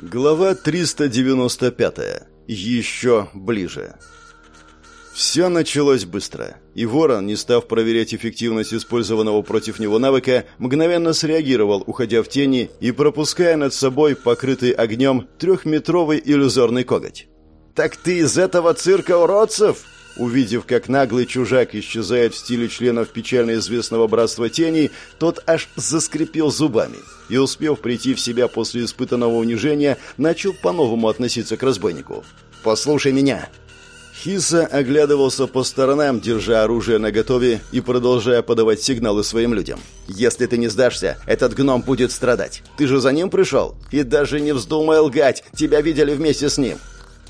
Глава 395. Еще ближе. Все началось быстро, и Ворон, не став проверять эффективность использованного против него навыка, мгновенно среагировал, уходя в тени и пропуская над собой покрытый огнем трехметровый иллюзорный коготь. «Так ты из этого цирка уродцев?» Увидев, как наглый чужак исчезает в стиле членов печально известного братства теней, тот аж заскрипел зубами и, успев прийти в себя после испытанного унижения, начал по-новому относиться к разбойнику. «Послушай меня!» Хиса оглядывался по сторонам, держа оружие наготове и продолжая подавать сигналы своим людям. «Если ты не сдашься, этот гном будет страдать. Ты же за ним пришел? И даже не вздумай лгать, тебя видели вместе с ним.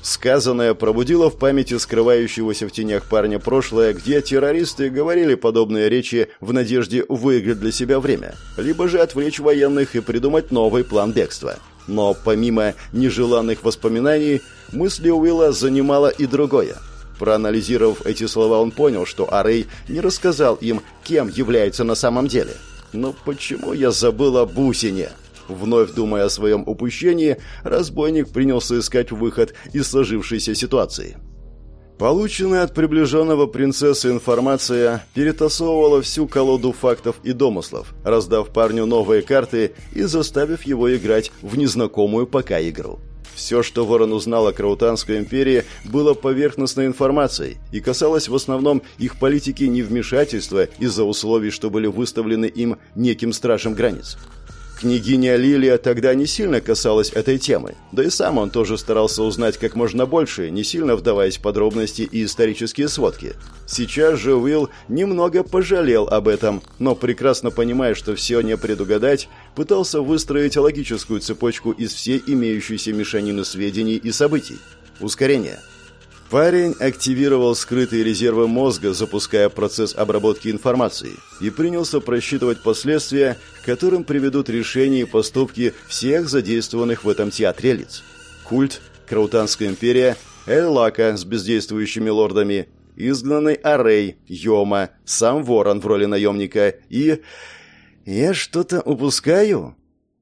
Сказанное пробудило в памяти скрывающегося в тенях парня прошлое, где террористы говорили подобные речи в надежде выиграть для себя время, либо же отвлечь военных и придумать новый план бегства. Но помимо нежеланных воспоминаний, мысли Уилла занимало и другое. Проанализировав эти слова, он понял, что Арей не рассказал им, кем является на самом деле. «Но почему я забыл о бусине?» Вновь думая о своем упущении, разбойник принялся искать выход из сложившейся ситуации. Полученная от приближенного принцессы информация перетасовывала всю колоду фактов и домыслов, раздав парню новые карты и заставив его играть в незнакомую пока игру. Все, что Ворон узнал о Краутанской империи, было поверхностной информацией и касалось в основном их политики невмешательства из-за условий, что были выставлены им неким стражем границ. Княгиня Лилия тогда не сильно касалась этой темы, да и сам он тоже старался узнать как можно больше, не сильно вдаваясь в подробности и исторические сводки. Сейчас же Уилл немного пожалел об этом, но прекрасно понимая, что все не предугадать, пытался выстроить логическую цепочку из всей имеющейся мешанины сведений и событий. Ускорение – Парень активировал скрытые резервы мозга, запуская процесс обработки информации, и принялся просчитывать последствия, к которым приведут решения и поступки всех задействованных в этом театре лиц. Культ, Краутанская империя, Эллака с бездействующими лордами, изгнанный Арей, Йома, сам Ворон в роли наемника и... «Я что-то упускаю?»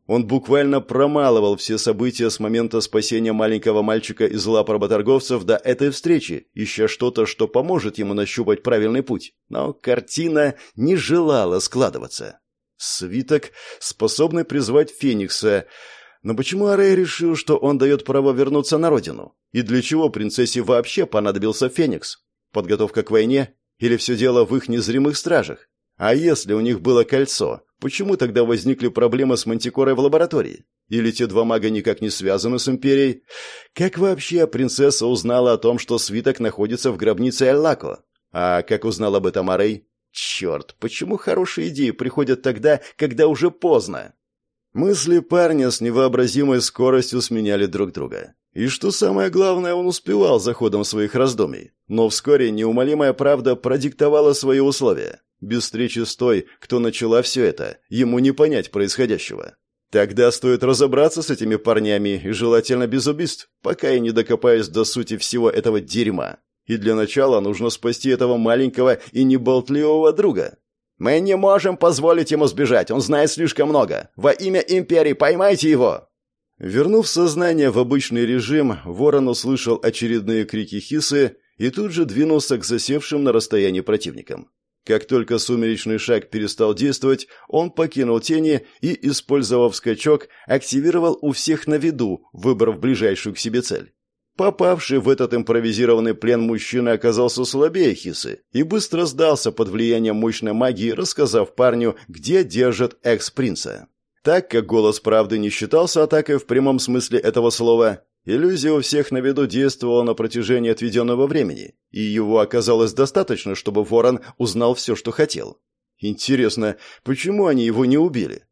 Он буквально промалывал все события с момента спасения маленького мальчика из лап работорговцев до этой встречи, ища что-то, что поможет ему нащупать правильный путь. Но картина не желала складываться. Свиток, способный призвать Феникса. Но почему Арей решил, что он дает право вернуться на родину? И для чего принцессе вообще понадобился Феникс? Подготовка к войне? Или все дело в их незримых стражах? А если у них было кольцо, почему тогда возникли проблемы с Мантикорой в лаборатории? Или те два мага никак не связаны с Империей? Как вообще принцесса узнала о том, что свиток находится в гробнице Эллако? А как узнал об этом Арей? Черт, почему хорошие идеи приходят тогда, когда уже поздно? Мысли парня с невообразимой скоростью сменяли друг друга. И что самое главное, он успевал за ходом своих раздумий. Но вскоре неумолимая правда продиктовала свои условия. Без встречи с той, кто начала все это, ему не понять происходящего. Тогда стоит разобраться с этими парнями, и желательно без убийств, пока я не докопаюсь до сути всего этого дерьма. И для начала нужно спасти этого маленького и неболтливого друга. Мы не можем позволить ему сбежать, он знает слишком много. Во имя Империи поймайте его!» Вернув сознание в обычный режим, Ворон услышал очередные крики Хисы и тут же двинулся к засевшим на расстоянии противникам. Как только сумеречный шаг перестал действовать, он покинул тени и, использовав скачок, активировал у всех на виду, выбрав ближайшую к себе цель. Попавший в этот импровизированный плен мужчина оказался слабее Хисы и быстро сдался под влиянием мощной магии, рассказав парню, где держат экс-принца. Так как голос правды не считался атакой в прямом смысле этого слова, Иллюзия у всех на виду действовала на протяжении отведенного времени, и его оказалось достаточно, чтобы Ворон узнал все, что хотел. Интересно, почему они его не убили?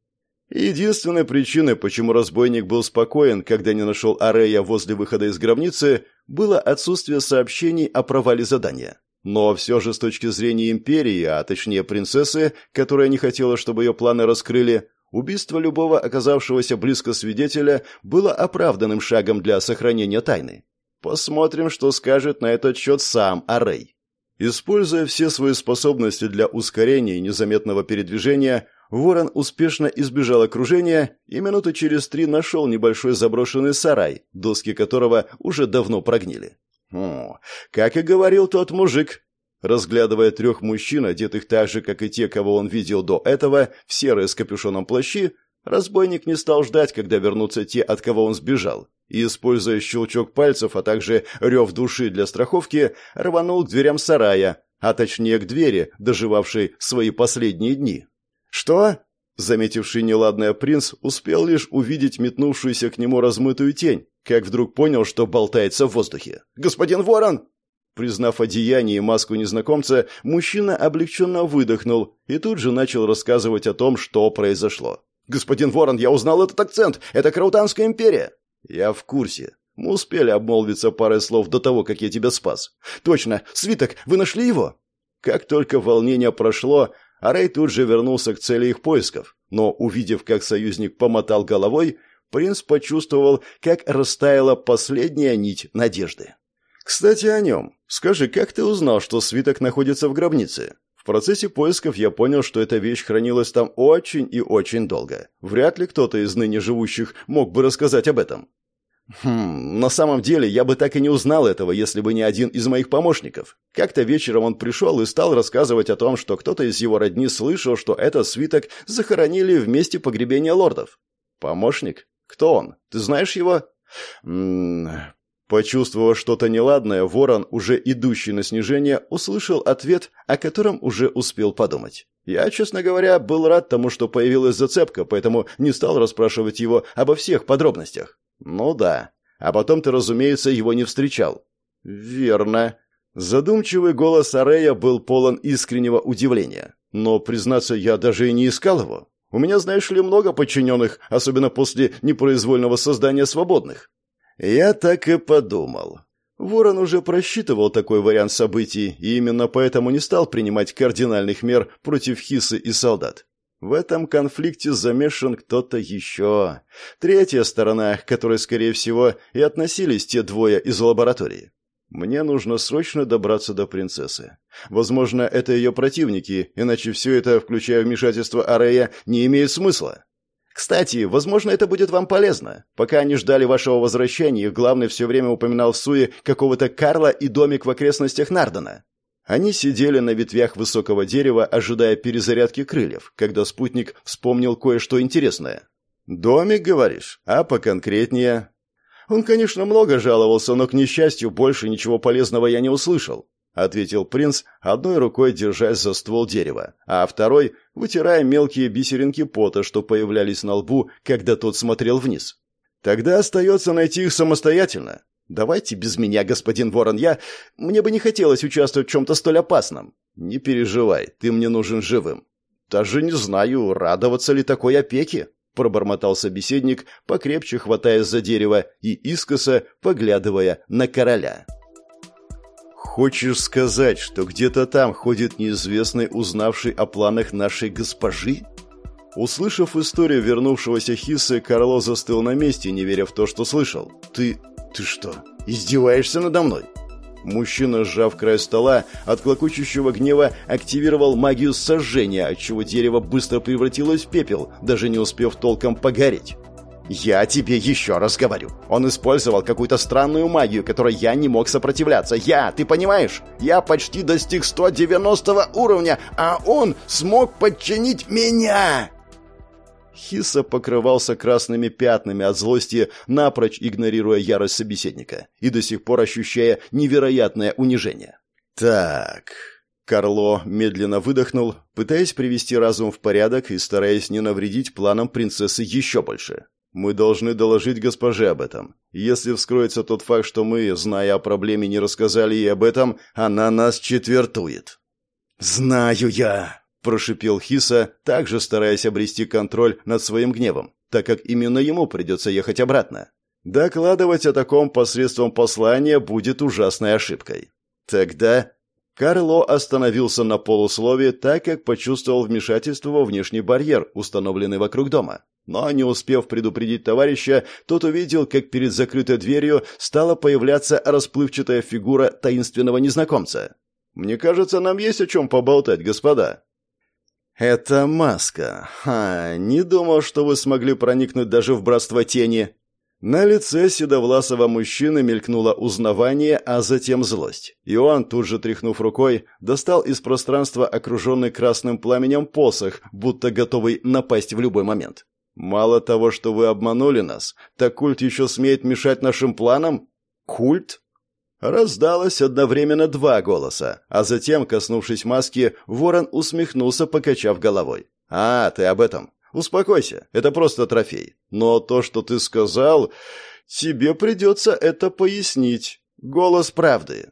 Единственной причиной, почему разбойник был спокоен, когда не нашел Арея возле выхода из гробницы, было отсутствие сообщений о провале задания. Но все же с точки зрения Империи, а точнее принцессы, которая не хотела, чтобы ее планы раскрыли, Убийство любого оказавшегося близко свидетеля было оправданным шагом для сохранения тайны. Посмотрим, что скажет на этот счет сам Арей. Используя все свои способности для ускорения и незаметного передвижения, Ворон успешно избежал окружения и минуты через три нашел небольшой заброшенный сарай, доски которого уже давно прогнили. О, как и говорил тот мужик. Разглядывая трех мужчин, одетых так же, как и те, кого он видел до этого, в серые с капюшоном плащи, разбойник не стал ждать, когда вернутся те, от кого он сбежал, и, используя щелчок пальцев, а также рев души для страховки, рванул к дверям сарая, а точнее к двери, доживавшей свои последние дни. «Что?» Заметивший неладное принц успел лишь увидеть метнувшуюся к нему размытую тень, как вдруг понял, что болтается в воздухе. «Господин Ворон!» Признав одеяние и маску незнакомца, мужчина облегченно выдохнул и тут же начал рассказывать о том, что произошло. «Господин Ворон, я узнал этот акцент! Это Краутанская империя!» «Я в курсе. Мы успели обмолвиться парой слов до того, как я тебя спас». «Точно! Свиток! Вы нашли его?» Как только волнение прошло, Арей тут же вернулся к цели их поисков, но, увидев, как союзник помотал головой, принц почувствовал, как растаяла последняя нить надежды. «Кстати, о нем. Скажи, как ты узнал, что свиток находится в гробнице?» В процессе поисков я понял, что эта вещь хранилась там очень и очень долго. Вряд ли кто-то из ныне живущих мог бы рассказать об этом. Хм, на самом деле я бы так и не узнал этого, если бы не один из моих помощников. Как-то вечером он пришел и стал рассказывать о том, что кто-то из его родни слышал, что этот свиток захоронили в месте погребения лордов. Помощник? Кто он? Ты знаешь его? М Почувствовав что-то неладное, ворон, уже идущий на снижение, услышал ответ, о котором уже успел подумать. Я, честно говоря, был рад тому, что появилась зацепка, поэтому не стал расспрашивать его обо всех подробностях. Ну да. А потом ты, разумеется, его не встречал. Верно. Задумчивый голос Арея был полон искреннего удивления. Но, признаться, я даже и не искал его. У меня, знаешь ли, много подчиненных, особенно после непроизвольного создания свободных. Я так и подумал. Ворон уже просчитывал такой вариант событий, и именно поэтому не стал принимать кардинальных мер против Хисы и солдат. В этом конфликте замешан кто-то еще. Третья сторона, к которой, скорее всего, и относились те двое из лаборатории. Мне нужно срочно добраться до принцессы. Возможно, это ее противники, иначе все это, включая вмешательство Арея, не имеет смысла. Кстати, возможно, это будет вам полезно. Пока они ждали вашего возвращения, их главный все время упоминал в Суе какого-то Карла и домик в окрестностях Нардена. Они сидели на ветвях высокого дерева, ожидая перезарядки крыльев, когда спутник вспомнил кое-что интересное. «Домик, говоришь? А поконкретнее?» «Он, конечно, много жаловался, но, к несчастью, больше ничего полезного я не услышал», — ответил принц, одной рукой держась за ствол дерева, а второй — вытирая мелкие бисеринки пота, что появлялись на лбу, когда тот смотрел вниз. «Тогда остается найти их самостоятельно. «Давайте без меня, господин Ворон, я... Мне бы не хотелось участвовать в чем-то столь опасном». «Не переживай, ты мне нужен живым». «Даже не знаю, радоваться ли такой опеке», — пробормотал собеседник, покрепче хватаясь за дерево и искоса поглядывая на короля. «Хочешь сказать, что где-то там ходит неизвестный, узнавший о планах нашей госпожи?» Услышав историю вернувшегося Хисы, Карло застыл на месте, не веря в то, что слышал. «Ты... «Ты что, издеваешься надо мной?» Мужчина, сжав край стола, от клокочущего гнева активировал магию сожжения, отчего дерево быстро превратилось в пепел, даже не успев толком погореть. «Я тебе еще раз говорю. Он использовал какую-то странную магию, которой я не мог сопротивляться. Я, ты понимаешь? Я почти достиг 190 уровня, а он смог подчинить меня!» Хиса покрывался красными пятнами от злости, напрочь игнорируя ярость собеседника и до сих пор ощущая невероятное унижение. «Так...» Карло медленно выдохнул, пытаясь привести разум в порядок и стараясь не навредить планам принцессы еще больше. «Мы должны доложить госпоже об этом. Если вскроется тот факт, что мы, зная о проблеме, не рассказали ей об этом, она нас четвертует». «Знаю я!» Прошипел Хиса, также стараясь обрести контроль над своим гневом, так как именно ему придется ехать обратно. Докладывать о таком посредством послания будет ужасной ошибкой. Тогда Карло остановился на полуслове, так как почувствовал вмешательство во внешний барьер, установленный вокруг дома. Но, не успев предупредить товарища, тот увидел, как перед закрытой дверью стала появляться расплывчатая фигура таинственного незнакомца. «Мне кажется, нам есть о чем поболтать, господа», «Это маска. Ха, не думал, что вы смогли проникнуть даже в братство тени». На лице седовласого мужчины мелькнуло узнавание, а затем злость. И он, тут же тряхнув рукой, достал из пространства окруженный красным пламенем посох, будто готовый напасть в любой момент. «Мало того, что вы обманули нас, так культ еще смеет мешать нашим планам? Культ?» Раздалось одновременно два голоса, а затем, коснувшись маски, ворон усмехнулся, покачав головой. «А, ты об этом. Успокойся, это просто трофей. Но то, что ты сказал, тебе придется это пояснить. Голос правды.